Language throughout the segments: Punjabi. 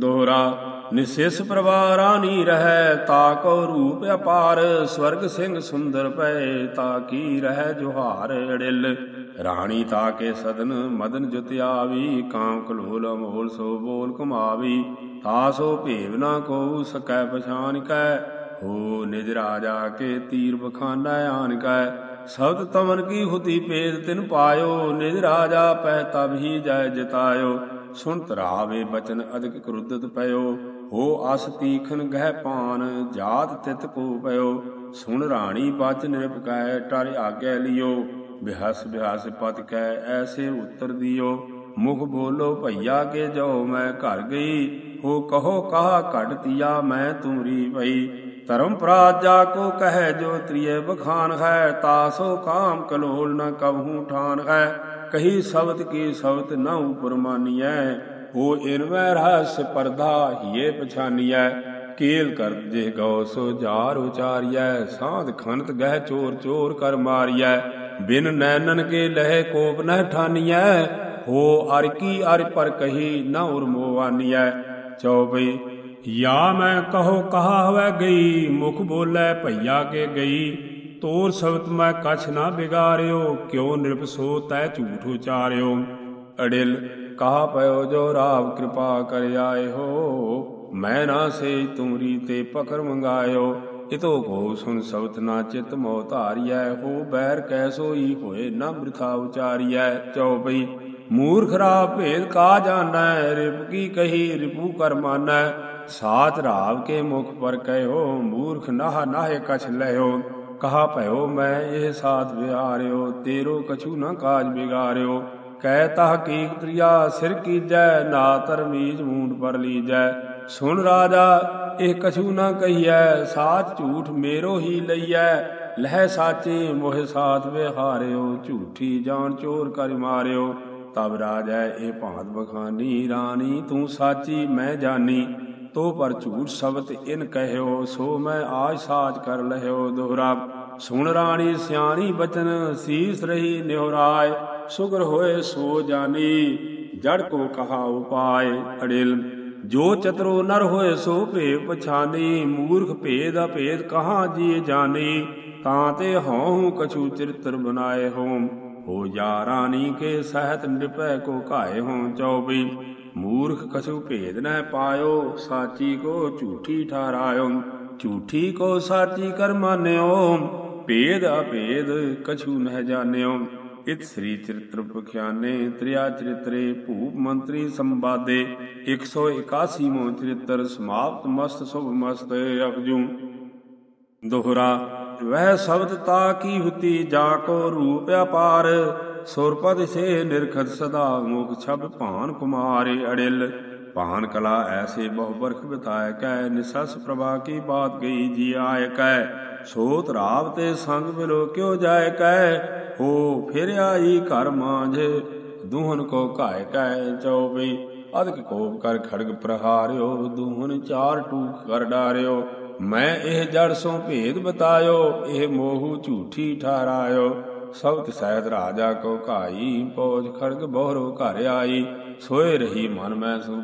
ਦੋਹਰਾ, ਨਿਸਿਸ ਪ੍ਰਵਾਰਾਨੀ ਰਹੈ, ਤਾ ਕੋ ਰੂਪ ਅਪਾਰ, ਸਵਰਗ ਸਿੰਘ ਸੁੰਦਰ ਪਏ, ਤਾ ਕੀ ਰਹਿ ਜੁਹਾਰ ਅੜਿਲ। ਰਾਣੀ ਤਾ ਕੇ ਸਦਨ ਮਦਨ ਜੁਤ ਆਵੀ ਕਾਮ ਕਲੋਲ ਅਮੋਲ ਸੋ ਬੋਲ ਕਮਾਵੀ ਤਾ ਸੋ ਭੇਵ ਨਾ ਕੋ ਸਕੈ ਪਛਾਨ ਕੈ। ਹੋ ਨਿਜ ਰਾਜਾ ਕੇ ਤੀਰ ਬਖਾਨਾ ਆਨ ਕੈ। ਸਬਦ ਤਮਨ ਕੀ ਹੁਤੀ ਪੇਦ ਤਿਨ ਪਾਇਓ, ਨਿਜ ਰਾਜਾ ਪਹਿ ਤਬ ਹੀ ਜੈ ਜਿਤਾਇਓ। ਸੁਣ ਤਰਾਵੇ ਬਚਨ ਅਧਿਕ ਕ੍ਰੁੱਧਤ ਪਇਓ, ਹੋ ਅਸ ਤੀਖਨ ਗਹਿ ਪਾਨ, ਜਾਤ ਤਿਤ ਕੋ ਪਇਓ। ਸੁਣ ਰਾਣੀ ਬਚ ਨਿਰਪਕੈ ਟਰ ਆਗੇ ਲਿਓ। ਬਿਹਸ ਬਿਹਸ ਪਤ ਕੈ, ਐਸੇ ਉੱਤਰ ਦਿਓ। ਮੁਖ ਬੋਲੋ ਭਈਆ ਕੇ ਜੋ ਮੈਂ ਘਰ ਗਈ। ਹੋ ਕਹੋ ਕਹਾ ਘੜਤੀਆ ਮੈਂ ਤੁਮਰੀ ਭਈ ਧਰਮ ਪ੍ਰਾਜ ਜਾ ਕੋ ਕਹੈ ਜੋ ਤ੍ਰਿਏ ਬਖਾਨ ਹੈ, ਤਾਸੋ ਕਾਮ ਕਲੋਲ ਨ ਕਬਹੂ ਠਾਨ ਹੈ। ਕਹੀ ਸ਼ਬਦ ਕੀ ਸ਼ਬਦ ਨਾ ਉਪਰ ਮਾਨੀਐ ਹੋ ਇਨਵੈ ਰਹਸ ਪਰਧਾ ਹੀਏ ਪਛਾਨੀਐ। ਕੇਲ ਕਰ ਜੇ ਗਉ ਸੋ ਜਾਰ ਉਚਾਰੀਐ, ਸਾਧ ਖਨਤ ਗਹਿ ਚੋਰ ਚੋਰ ਕਰ ਮਾਰੀਐ। ਬਿਨ ਨੈਨਨ ਕੇ ਲਹਿ ਕੋਪ ਨਹਿ ਠਾਨੀਐ, ਹੋ ਅਰ ਕੀ ਅਰ ਪਰ ਕਹੀ ਨ ਉਰਮੋਵਾਨੀਐ ਚੌਪਈ ਯਾ ਮੈਂ ਕਹੋ ਕਹਾ ਹਵੈ ਗਈ, ਮੁਖ ਬੋਲੇ ਭਈਆ ਕੇ ਗਈ। ਤੋਰ ਸਬਤ ਮੈਂ ਕਛ ਨਾ ਬਿਗਾਰਿਓ, ਕਿਉ ਨਿਰਪਸੋ ਤੈ ਝੂਠ ਉਚਾਰਿਓ। ਅੜਿਲ, ਕਹਾ ਪਇਓ ਜੋ ਰਾਵ ਕਿਰਪਾ ਕਰ ਆਏ ਹੋ ਮੈਂ ਨਾ ਸੇ ਤੁਮਰੀ ਤੇ ਪਕਰ ਮੰਗਾਇਓ। ਇਤੋ ਕੋ ਸੁਨ ਸਬਤ ਨਾ ਚਿਤ ਮੋ ਧਾਰਿਐ, ਹੋ ਬੈਰ ਕੈਸੋਈ ਹੋਏ ਨਾ ਬ੍ਰਿਥਾ ਉਚਾਰੀਐ। ਚਉਪਈ ਮੂਰਖ ਰਾ ਭੇਦ ਕਾ ਜਾਣੈ, ਰਿਪ ਕੀ ਕਹੀ ਰਿਪੂ ਕਰ ਮਾਨੈ। ਸਾਤ ਰਾਵ ਕੇ ਮੁਖ ਪਰ ਕਹਿਓ ਮੂਰਖ ਨਾਹ ਨਾਹੇ ਕਛ ਲਿਓ ਕਹਾ ਭਇਓ, ਮੈਂ ਇਹ ਸਾਥ ਵਿਹਾਰਿਓ, ਤੇਰੋ ਕਛੂ ਨਾ ਕਾਜ ਬਿਗਾਰਿਓ ਕਹਿ ਤਹਕੀਕ ਤ੍ਰਿਆ ਸਿਰ ਕੀਜੈ, ਨਾ ਤਰਮੀਜ ਮੂੰਡ ਪਰ ਲੀਜੈ। ਸੁਣ ਰਾਜਾ, ਇਹ ਕਛੂ ਨਾ ਕਹੀਐ ਸਾਚ ਝੂਠ ਮੇਰੋ ਹੀ ਲਈਐ। ਲਹਿ ਸਾਚੇ ਮੋਹਿ ਸਾਥ ਵਿਹਾਰਿਓ, ਝੂਠੀ ਜਾਨ ਚੋਰ ਕਰ ਮਾਰਿਓ। ਤਬ ਰਾਜੈ, ਇਹ ਭਾਂਤ ਬਖਾਨੀ, ਰਾਣੀ ਤੂੰ ਸਾਚੀ, ਮੈਂ ਜਾਣੀ ਤੋ ਪਰ ਝੂਠ ਸ਼ਬਦ ਇਨ ਕਹਿਓ, ਸੋ ਮੈਂ ਆਜ ਸਾਜ ਕਰ ਲਹਿਓ ਦੋਹਰਾ। ਸੁਣ ਰਾਣੀ ਸਿਆਣੀ ਬਚਨ, ਸੀਸ ਰਹੀ ਨਿਹਰਾਏ। ਸੁਗਰ ਹੋਏ ਸੋ ਜਾਨੀ, ਜੜ ਕੋ ਕਹਾ ਉਪਾਏ ਅੜਿਲ। ਜੋ ਚਤਰੋ ਨਰ ਹੋਏ ਸੋ ਭੇਵ ਪਛਾਨੀ, ਮੂਰਖ ਭੇਦ ਅਭੇਦ ਕਹਾ ਜੀ ਜਾਣੀ ਤਾਂ ਤੇ ਹਉ ਕਛੂ ਚਰਿਤਰ ਬਨਾਏ ਹੋਮ ਹੋ ਜਾ ਰਾਣੀ ਕੇ ਸਹਿਤ ਨਿਪੈ ਕੋ ਘਾਏ ਹੋ ਚੌਬੀ। ਮੂਰਖ ਕਛੂ ਭੇਦ ਨ ਪਾਇਓ, ਸਾਚੀ ਕੋ ਝੂਠੀ ਠਾਰਾਇਓ ਝੂਠੀ ਕੋ ਸਾਚੀ ਕਰ ਮਾਨਿਓ, ਭੇਦ ਅਭੇਦ ਕਛੂ ਨਹਿ ਜਾਣਿਓ। ਇਤ ਸ੍ਰੀ ਚਰਿਤ੍ਰ ਪਖਿਆਨੇ, ਤ੍ਰਿਆ ਚਰਿਤਰੇ, ਭੂਪ ਮੰਤਰੀ ਸੰਵਾਦੇ 181ਮੋ ਚਰਿਤ੍ਰ ਸਮਾਪਤ ਮਸਤ ਸੁਭ ਮਸਤ ਅਪਜੂ ਦੋਹਰਾ, ਵਹਿ ਸ਼ਬਦ ਤਾ ਕੀ ਹੁਤੀ, ਜਾ ਕੋ ਰੂਪ ਅਪਾਰ ਸੁਰਪਦ ਸੇ ਨਿਰਖਤ ਸਦਾ ਮੁਖ ਛਬ ਭਾਨ ਕੁਮਾਰੇ ਅੜਿਲ। ਭਾਨ ਕਲਾ ਐਸੇ ਬਹੁ ਬਰਖ ਬਿਤਾਇ ਕੈ, ਨਿਸਸ ਪ੍ਰਭਾ ਕੀ ਬਾਤ ਗਈ ਜੀ ਆਇ ਕੈ। ਸੋਤ ਰਾਵ ਤੇ ਸੰਗ ਮਿਲੋ ਕਿਉ ਜਾਏ ਕੈ? ਹੋ ਫਿਰ ਆਈ ਘਰ ਮਾਂਝ, ਦੂਹਨ ਕੋ ਘਾਇ ਕੈ ਚਉਬਈ ਅਧਿਕ ਕੋਪ ਕਰ ਖੜਗ ਪ੍ਰਹਾਰਿਓ, ਦੂਹਨ ਚਾਰ ਟੂਕ ਕਰ ਡਾਰਿਓ। ਮੈਂ ਇਹ ਜੜ ਸੋ ਭੇਦ ਬਤਾਇਓ, ਇਹ ਮੋਹ ਝੂਠੀ ਠਾਰਾਇਓ ਸਬਤ ਸਹਿਤ ਰਾਜਾ ਕੋ ਘਾਈ, ਪੋਜ ਖੜਗ ਬਹਰੋ ਘਰ ਆਈ। ਸੋਏ ਰਹੀ ਮਨ ਮੈਂ ਸੁ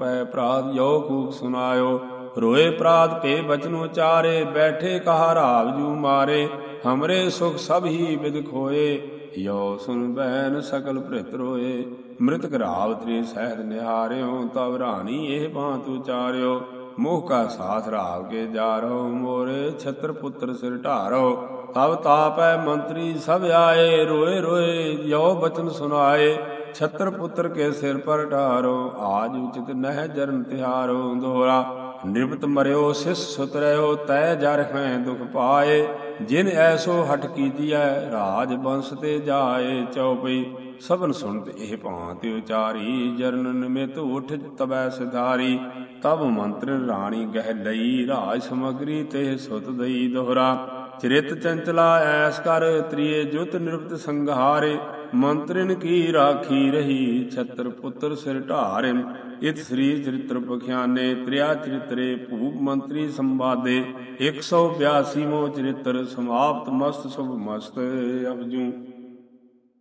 ਪੈ ਪ੍ਰਾਦ ਯੋ ਕੂਕ ਸੁਨਾਇਓ। ਰੋਏ ਪ੍ਰਾਤ ਪੇ ਬਚਨ ਉਚਾਰੇ ਬੈਠੇ ਕਹਾ ਰਾਵ ਜੂ ਮਾਰੇ। ਹਮਰੇ ਸੁਖ ਸਭ ਹੀ ਵਿਦ ਖੋਏ, ਯੋ ਸੁਨ ਬੈਨ ਸਕਲ ਭ੍ਰਿਤ ਰੋਏ। ਮ੍ਰਿਤਕ ਰਾਵ ਤ੍ਰੀ ਸਹਿਤ ਨਿਹਾਰਿਓ, ਤਵ ਰਾਣੀ ਇਹ ਬਾਤ ਉਚਾਰਿਓ। ਮੋਹ ਕਾ ਸਾਥ ਰਾਵ ਕੇ ਜਾ ਜਾਰੋ, ਮੋਰੇ ਛਤਰ ਪੁੱਤਰ ਸਿਰ ਢਾਰੋ। ਤਬ ਤਾਪੈ ਮੰਤਰੀ ਸਭ ਆਏ, ਰੋਏ ਰੋਏ ਜੋ ਬਚਨ ਸੁਨਾਏ ਛਤਰ ਪੁੱਤਰ ਕੇ ਸਿਰ ਪਰ ਢਾਰੋ, ਆਜ ਉਚਿਤ ਨਹਿ ਜਰਨ ਤਿਹਾਰੋ ਦੋਹਰਾ ਨਿਰਭਤ ਮਰਿਓ, ਸਿਸ ਸੁਤਰਿਓ ਤੈ ਜਰ ਹੈ ਦੁਖ ਪਾਏ। ਜਿਨ ਐਸੋ ਹਟ ਕੀਜੀਐ, ਰਾਜ ਬੰਸ ਤੇ ਜਾਏ ਚਉਪਈ। ਸਭਨ ਸੁਣਤ ਇਹ ਭਾਂਤ ਉਚਾਰੀ, ਜਰਨ ਨਿਮਿਤ ਉਠ ਤਬੈ ਸਿਧਾਰੀ। ਤਬ ਮੰਤਰ ਰਾਣੀ ਗਹਿ ਲਈ, ਰਾਜ ਸਮਗਰੀ ਤੇ ਸੁਤ ਦਈ ਦੋਹਰਾ। ਚਰਿਤ ਚੰਚਲਾ ਐਸ ਕਰ, ਤ੍ਰਿਏ ਜੁਤ ਨਿਰਪਤ ਸੰਘਾਰੇ ਮੰਤਰਿਨ ਕੀ ਰਾਖੀ ਰਹੀ, ਛਤਰ ਪੁੱਤਰ ਸਿਰ ਢਾਰੇ। ਇਤ ਸ੍ਰੀ ਚਰਿਤ੍ਰ ਪਖਿਆਨੇ, ਤ੍ਰਿਆ ਚਰਿਤਰੇ ਭੂਪ ਮੰਤਰੀ ਸੰਵਾਦੇ। 182 ਮੋ ਚਰਿਤ੍ਰ ਸਮਾਪਤ ਮਸਤ ਸੁਭ ਮਸਤ ਅਬਜੂ